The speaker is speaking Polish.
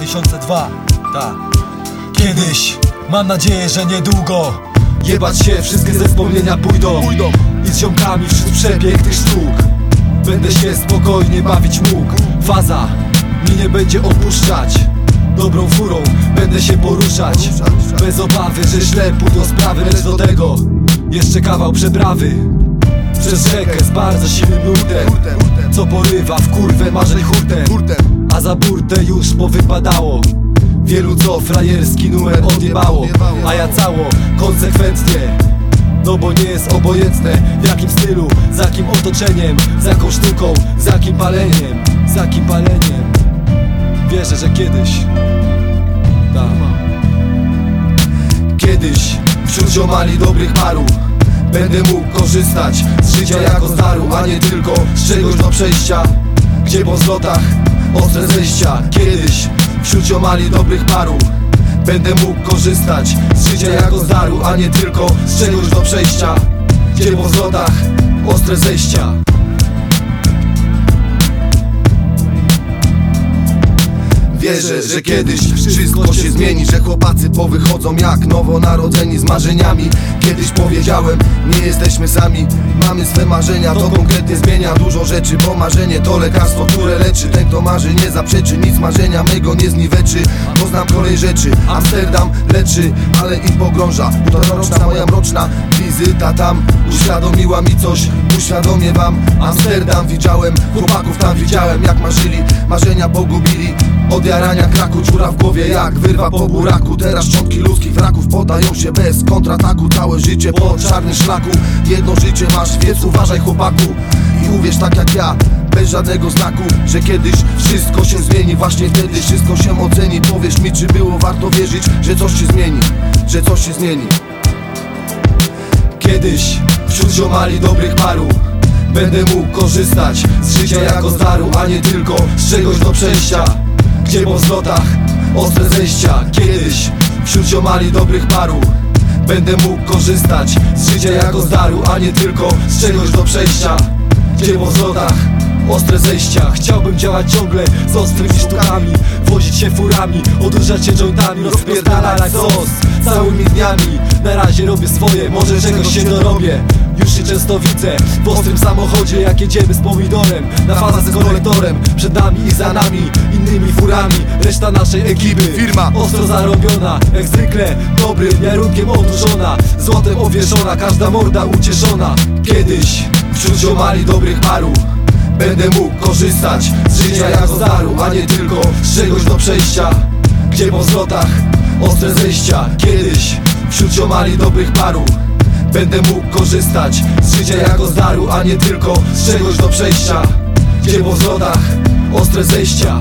2002 Tak Kiedyś Mam nadzieję, że niedługo Jebać się, wszystkie ze wspomnienia pójdą. I z ziomkami wśród przepięknych sztuk. Będę się spokojnie bawić mógł. Faza mi nie będzie opuszczać. Dobrą furą będę się poruszać. Bez obawy, że źle pójdą sprawy Lecz do tego jeszcze kawał przeprawy. Przez rzekę z bardzo silnym nurtem. Co porywa w kurwę marzeń hurtem A za burtę już powypadało. Wielu co frajerski numer odjebało. A ja cało konsekwentnie no bo nie jest obojętne w jakim stylu, z jakim otoczeniem, z jaką sztuką, z jakim paleniem, z jakim paleniem. Wierzę, że kiedyś tak. Kiedyś wśród ziomali dobrych paru Będę mógł korzystać z życia jako z daru A nie tylko z czegoś do przejścia Gdzie po zlotach ostre zejścia. Kiedyś wśród ziomali dobrych paru Będę mógł korzystać z życia jako z daru A nie tylko z czegoś do przejścia. Gdzie po zlotach ostre zejścia Wierzę, że kiedyś wszystko się zmieni Że chłopacy powychodzą jak nowonarodzeni z marzeniami. Kiedyś powiedziałem, nie jesteśmy sami Mamy swe marzenia, to konkretnie zmienia dużo rzeczy Bo marzenie to lekarstwo, które leczy. Ten kto marzy nie zaprzeczy, nic marzenia mego nie zniweczy. Poznam kolej rzeczy, Amsterdam leczy, ale i pogrąża. Półtora roczna moja mroczna wizyta tam Uświadomiła mi coś, uświadomię wam. Amsterdam widziałem, chłopaków tam widziałem Jak marzyli, marzenia pogubili od jarania kraku dziura w głowie jak wyrwa po buraku. Teraz szczątki ludzkich wraków podają się bez kontrataku. Całe życie po czarnym szlaku. Jedno życie masz, więc uważaj chłopaku. I uwierz tak jak ja, bez żadnego znaku Że kiedyś wszystko się zmieni. Właśnie wtedy wszystko się oceni. Powiesz mi czy było warto wierzyć, że coś się zmieni Że coś się zmieni. Kiedyś wśród ziomali dobrych paru Będę mógł korzystać z życia jako z daru A nie tylko z czegoś do przejścia Gdzie po zlotach ostre zejścia Kiedyś wśród ziomali dobrych paru. Będę mógł korzystać z życia jako z daru A nie tylko z czegoś do przejścia. Gdzie po zlotach ostre zejścia Chciałbym działać ciągle z ostrymi sztukami Wozić się furami, odurzać się jointami Rozpierdalać sos całymi dniami. Na razie robię swoje, może czegoś się dorobię już się często widzę w ostrym samochodzie Jak jedziemy z pomidorem. Na fazę z kolektorem Przed nami i za nami Innymi furami. Reszta naszej ekipy Firma. Ostro zarobiona Jak zwykle Dobrym jarunkiem odurzona. Złotem owieszona Każda morda ucieszona. Kiedyś Wśród ziomali dobrych paru Będę mógł korzystać z życia jako daru A nie tylko z czegoś do przejścia. Gdzie po zlotach ostre zejścia Kiedyś wśród ziomali dobrych paru Będę mógł korzystać z życia jako z daru A nie tylko z czegoś do przejścia. Gdzie po zlotach ostre zejścia